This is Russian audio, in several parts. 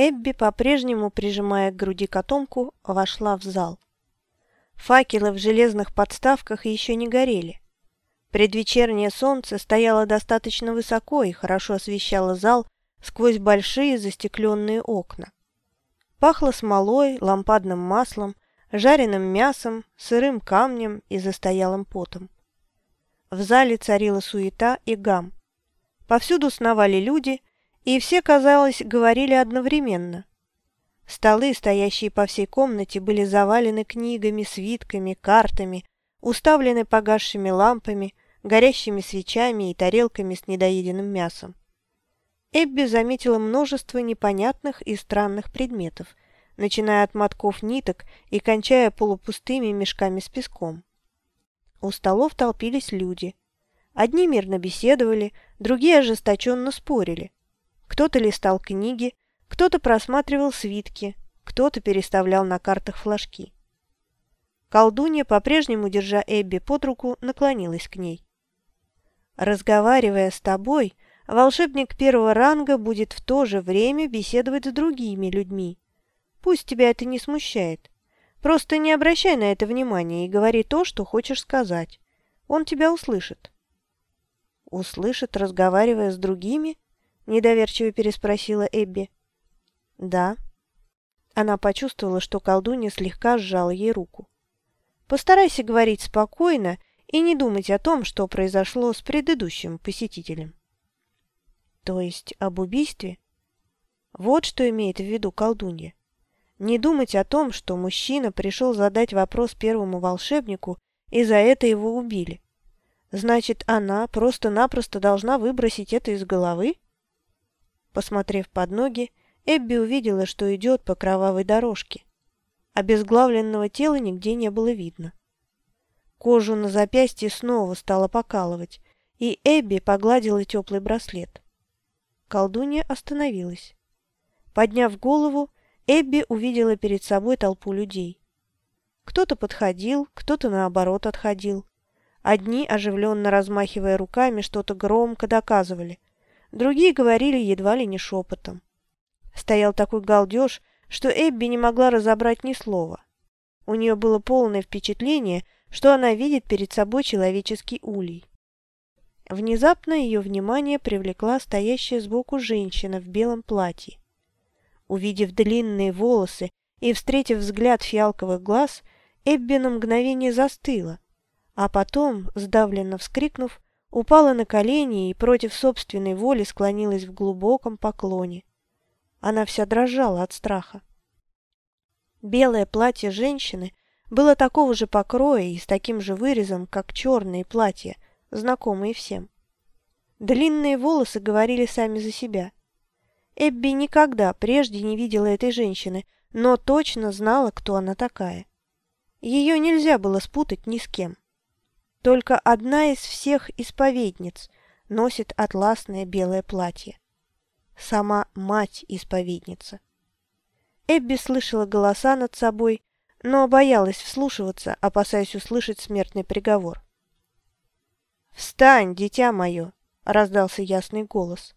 Эбби, по-прежнему прижимая к груди котомку, вошла в зал. Факелы в железных подставках еще не горели. Предвечернее солнце стояло достаточно высоко и хорошо освещало зал сквозь большие застекленные окна. Пахло смолой, лампадным маслом, жареным мясом, сырым камнем и застоялым потом. В зале царила суета и гам. Повсюду сновали люди, и все, казалось, говорили одновременно. Столы, стоящие по всей комнате, были завалены книгами, свитками, картами, уставлены погасшими лампами, горящими свечами и тарелками с недоеденным мясом. Эбби заметила множество непонятных и странных предметов, начиная от мотков ниток и кончая полупустыми мешками с песком. У столов толпились люди. Одни мирно беседовали, другие ожесточенно спорили. Кто-то листал книги, кто-то просматривал свитки, кто-то переставлял на картах флажки. Колдунья, по-прежнему держа Эбби под руку, наклонилась к ней. «Разговаривая с тобой, волшебник первого ранга будет в то же время беседовать с другими людьми. Пусть тебя это не смущает. Просто не обращай на это внимания и говори то, что хочешь сказать. Он тебя услышит». «Услышит, разговаривая с другими?» – недоверчиво переспросила Эбби. «Да». Она почувствовала, что колдунья слегка сжала ей руку. «Постарайся говорить спокойно и не думать о том, что произошло с предыдущим посетителем». «То есть об убийстве?» Вот что имеет в виду колдунья. Не думать о том, что мужчина пришел задать вопрос первому волшебнику, и за это его убили. Значит, она просто-напросто должна выбросить это из головы? Посмотрев под ноги, Эбби увидела, что идет по кровавой дорожке. Обезглавленного тела нигде не было видно. Кожу на запястье снова стало покалывать, и Эбби погладила теплый браслет. Колдунья остановилась. Подняв голову, Эбби увидела перед собой толпу людей. Кто-то подходил, кто-то наоборот отходил. Одни, оживленно размахивая руками, что-то громко доказывали. Другие говорили едва ли не шепотом. Стоял такой галдеж, что Эбби не могла разобрать ни слова. У нее было полное впечатление, что она видит перед собой человеческий улей. Внезапно ее внимание привлекла стоящая сбоку женщина в белом платье. Увидев длинные волосы и встретив взгляд фиалковых глаз, Эбби на мгновение застыла, а потом, сдавленно вскрикнув, упала на колени и против собственной воли склонилась в глубоком поклоне. Она вся дрожала от страха. Белое платье женщины было такого же покроя и с таким же вырезом, как черные платья, знакомые всем. Длинные волосы говорили сами за себя. Эбби никогда прежде не видела этой женщины, но точно знала, кто она такая. Ее нельзя было спутать ни с кем. Только одна из всех исповедниц носит атласное белое платье сама мать-исповедница. Эбби слышала голоса над собой, но боялась вслушиваться, опасаясь услышать смертный приговор. «Встань, дитя мое!» — раздался ясный голос.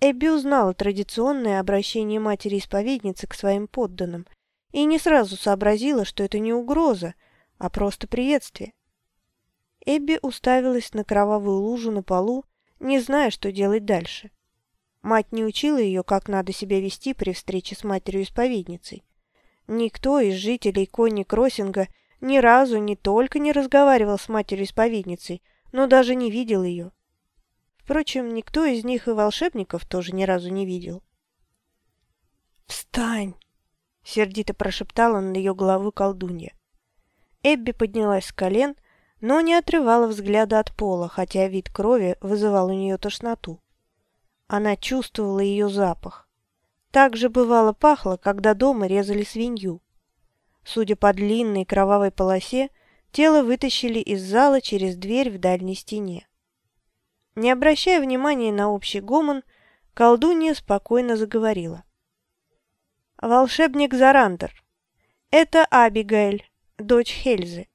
Эбби узнала традиционное обращение матери-исповедницы к своим подданным и не сразу сообразила, что это не угроза, а просто приветствие. Эбби уставилась на кровавую лужу на полу, не зная, что делать дальше. Мать не учила ее, как надо себя вести при встрече с матерью-исповедницей. Никто из жителей Конни Кроссинга ни разу не только не разговаривал с матерью-исповедницей, но даже не видел ее. Впрочем, никто из них и волшебников тоже ни разу не видел. «Встань!» — сердито прошептала на ее голову колдунья. Эбби поднялась с колен, но не отрывала взгляда от пола, хотя вид крови вызывал у нее тошноту. Она чувствовала ее запах. Так же бывало пахло, когда дома резали свинью. Судя по длинной кровавой полосе, тело вытащили из зала через дверь в дальней стене. Не обращая внимания на общий гомон, колдунья спокойно заговорила. «Волшебник Зарандер, это Абигайль, дочь Хельзы.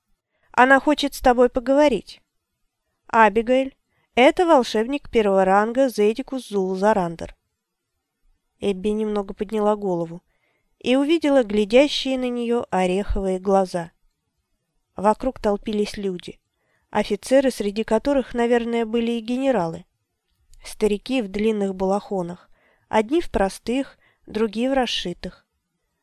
Она хочет с тобой поговорить. Абигайль, это волшебник первого ранга Зедикус Зул Зарандер. Эбби немного подняла голову и увидела глядящие на нее ореховые глаза. Вокруг толпились люди, офицеры, среди которых, наверное, были и генералы. Старики в длинных балахонах, одни в простых, другие в расшитых.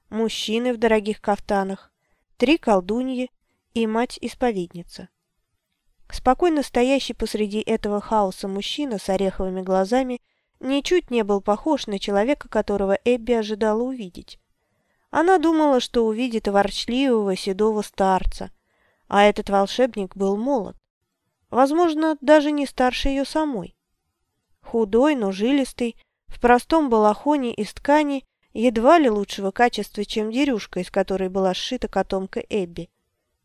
Мужчины в дорогих кафтанах, три колдуньи и мать-исповедница. Спокойно стоящий посреди этого хаоса мужчина с ореховыми глазами ничуть не был похож на человека, которого Эбби ожидала увидеть. Она думала, что увидит ворчливого седого старца, а этот волшебник был молод. Возможно, даже не старше ее самой. Худой, но жилистый, в простом балахоне из ткани, едва ли лучшего качества, чем дерюшка, из которой была сшита котомка Эбби.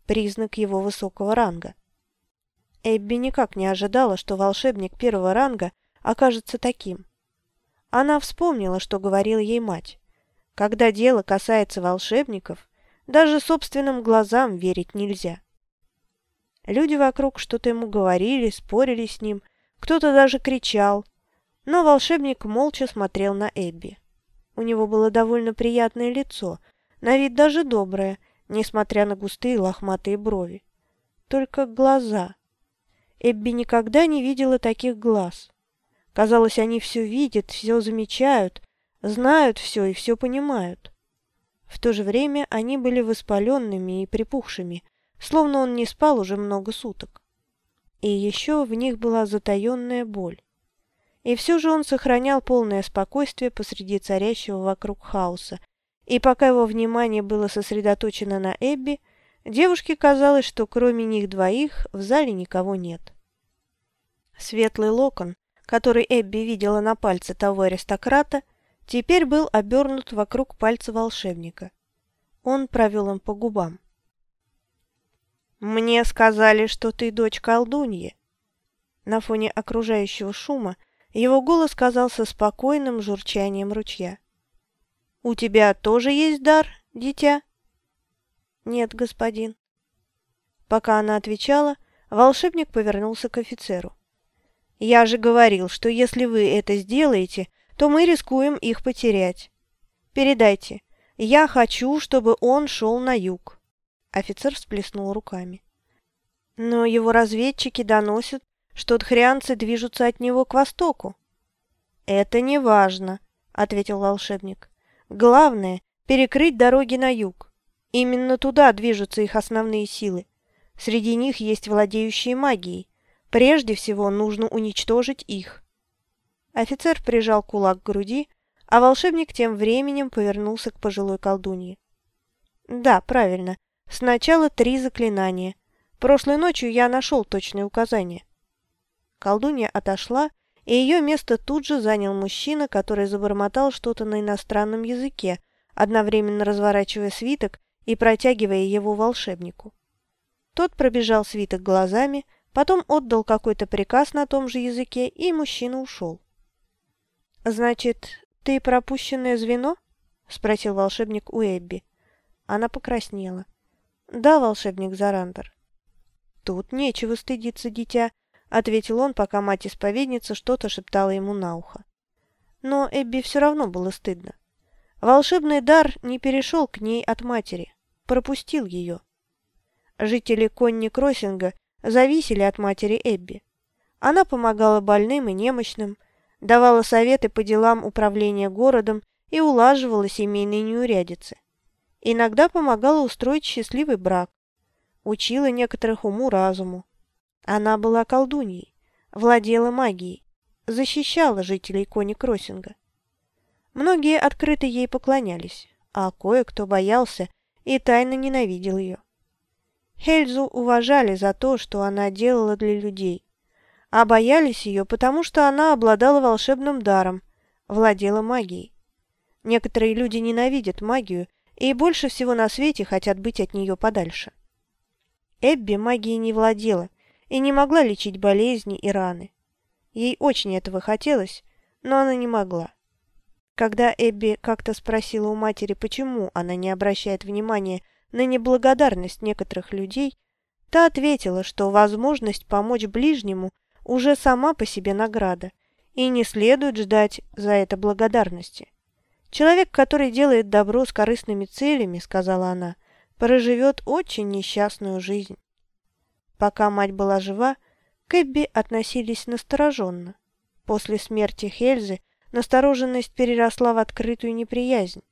Признак его высокого ранга. Эбби никак не ожидала, что волшебник первого ранга окажется таким. Она вспомнила, что говорила ей мать. Когда дело касается волшебников, даже собственным глазам верить нельзя. Люди вокруг что-то ему говорили, спорили с ним, кто-то даже кричал, но волшебник молча смотрел на Эбби. У него было довольно приятное лицо, на вид даже доброе, несмотря на густые лохматые брови. Только глаза. Эбби никогда не видела таких глаз. Казалось, они все видят, все замечают, знают все и все понимают. В то же время они были воспаленными и припухшими, словно он не спал уже много суток. И еще в них была затаенная боль. И все же он сохранял полное спокойствие посреди царящего вокруг хаоса, и пока его внимание было сосредоточено на Эбби, девушке казалось, что кроме них двоих в зале никого нет. Светлый локон, который Эбби видела на пальце того аристократа, теперь был обернут вокруг пальца волшебника. Он провел им по губам. «Мне сказали, что ты дочь колдуньи». На фоне окружающего шума его голос казался спокойным журчанием ручья. «У тебя тоже есть дар, дитя?» «Нет, господин». Пока она отвечала, волшебник повернулся к офицеру. Я же говорил, что если вы это сделаете, то мы рискуем их потерять. Передайте. Я хочу, чтобы он шел на юг. Офицер всплеснул руками. Но его разведчики доносят, что тхрианцы движутся от него к востоку. Это не важно, ответил волшебник. Главное – перекрыть дороги на юг. Именно туда движутся их основные силы. Среди них есть владеющие магией, Прежде всего нужно уничтожить их. Офицер прижал кулак к груди, а волшебник тем временем повернулся к пожилой колдунье. Да, правильно. Сначала три заклинания. Прошлой ночью я нашел точные указания. Колдунья отошла, и ее место тут же занял мужчина, который забормотал что-то на иностранном языке, одновременно разворачивая свиток и протягивая его волшебнику. Тот пробежал свиток глазами, Потом отдал какой-то приказ на том же языке, и мужчина ушел. «Значит, ты пропущенное звено?» — спросил волшебник у Эбби. Она покраснела. «Да, волшебник Зарандер». «Тут нечего стыдиться, дитя», — ответил он, пока мать-исповедница что-то шептала ему на ухо. Но Эбби все равно было стыдно. Волшебный дар не перешел к ней от матери, пропустил ее. Жители Конни-Кроссинга зависели от матери Эбби. Она помогала больным и немощным, давала советы по делам управления городом и улаживала семейные неурядицы. Иногда помогала устроить счастливый брак, учила некоторых уму-разуму. Она была колдуньей, владела магией, защищала жителей Кони-Кроссинга. Многие открыто ей поклонялись, а кое-кто боялся и тайно ненавидел ее. Хельзу уважали за то, что она делала для людей, а боялись ее, потому что она обладала волшебным даром, владела магией. Некоторые люди ненавидят магию и больше всего на свете хотят быть от нее подальше. Эбби магией не владела и не могла лечить болезни и раны. Ей очень этого хотелось, но она не могла. Когда Эбби как-то спросила у матери, почему она не обращает внимания на неблагодарность некоторых людей, та ответила, что возможность помочь ближнему уже сама по себе награда, и не следует ждать за это благодарности. Человек, который делает добро с корыстными целями, сказала она, проживет очень несчастную жизнь. Пока мать была жива, к Эбби относились настороженно. После смерти Хельзы настороженность переросла в открытую неприязнь.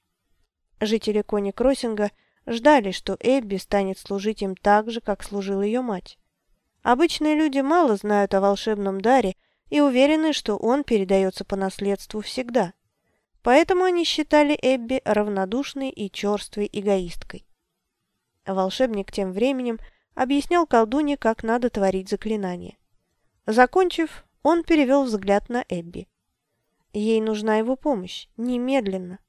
Жители Кони-Кроссинга ждали, что Эбби станет служить им так же, как служила ее мать. Обычные люди мало знают о волшебном даре и уверены, что он передается по наследству всегда. Поэтому они считали Эбби равнодушной и черствой эгоисткой. Волшебник тем временем объяснял колдуне, как надо творить заклинание. Закончив, он перевел взгляд на Эбби. Ей нужна его помощь, немедленно.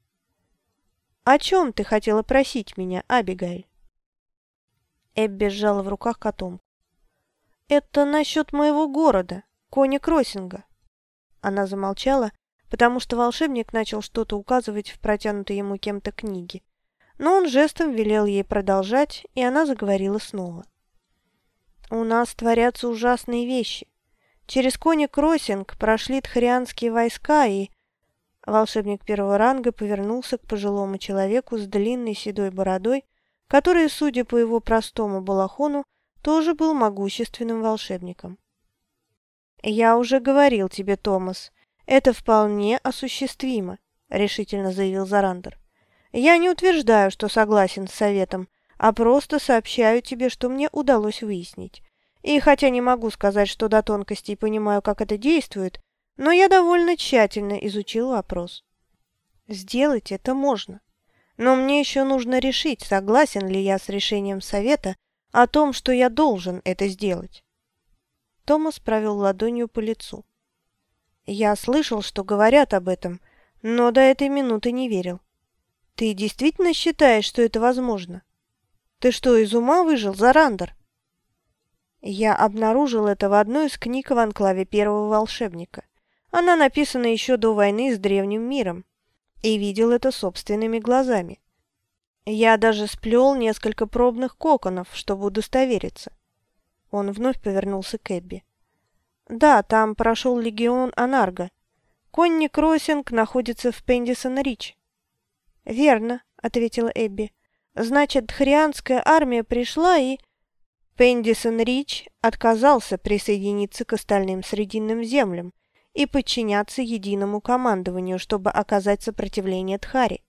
«О чем ты хотела просить меня, Абигайль?» Эбби сжала в руках котомку. «Это насчет моего города, Кони Кроссинга». Она замолчала, потому что волшебник начал что-то указывать в протянутой ему кем-то книге. Но он жестом велел ей продолжать, и она заговорила снова. «У нас творятся ужасные вещи. Через Кони Кроссинг прошли тхарианские войска, и Волшебник первого ранга повернулся к пожилому человеку с длинной седой бородой, который, судя по его простому балахону, тоже был могущественным волшебником. «Я уже говорил тебе, Томас, это вполне осуществимо», — решительно заявил Зарандер. «Я не утверждаю, что согласен с советом, а просто сообщаю тебе, что мне удалось выяснить. И хотя не могу сказать, что до тонкостей понимаю, как это действует, но я довольно тщательно изучил вопрос. Сделать это можно. Но мне еще нужно решить, согласен ли я с решением совета о том, что я должен это сделать. Томас провел ладонью по лицу. Я слышал, что говорят об этом, но до этой минуты не верил. Ты действительно считаешь, что это возможно? Ты что, из ума выжил, Зарандер? Я обнаружил это в одной из книг в анклаве первого волшебника. Она написана еще до войны с древним миром. И видел это собственными глазами. Я даже сплел несколько пробных коконов, чтобы удостовериться. Он вновь повернулся к Эбби. Да, там прошел легион Анарга. Конни Кроссинг находится в Пендисон-Рич. Верно, ответила Эбби. Значит, хрианская армия пришла и... Пендисон-Рич отказался присоединиться к остальным Срединным землям и подчиняться единому командованию, чтобы оказать сопротивление Тхари.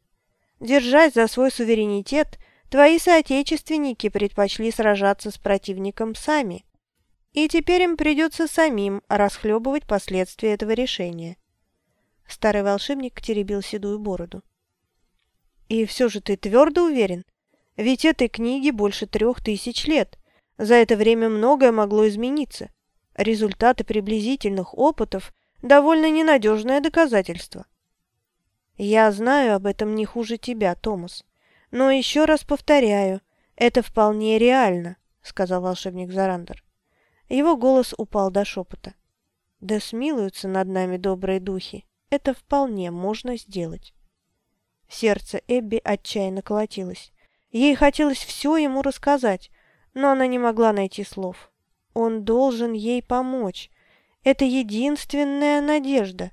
Держась за свой суверенитет, твои соотечественники предпочли сражаться с противником сами. И теперь им придется самим расхлебывать последствия этого решения. Старый волшебник теребил седую бороду. «И все же ты твердо уверен? Ведь этой книге больше трех тысяч лет. За это время многое могло измениться. Результаты приблизительных опытов – довольно ненадежное доказательство. Я знаю об этом не хуже тебя, Томас. Но еще раз повторяю, это вполне реально, сказал волшебник Зарандер. Его голос упал до шепота. Да смилуются над нами добрые духи. Это вполне можно сделать. Сердце Эбби отчаянно колотилось. Ей хотелось все ему рассказать, но она не могла найти слов. Он должен ей помочь. Это единственная надежда.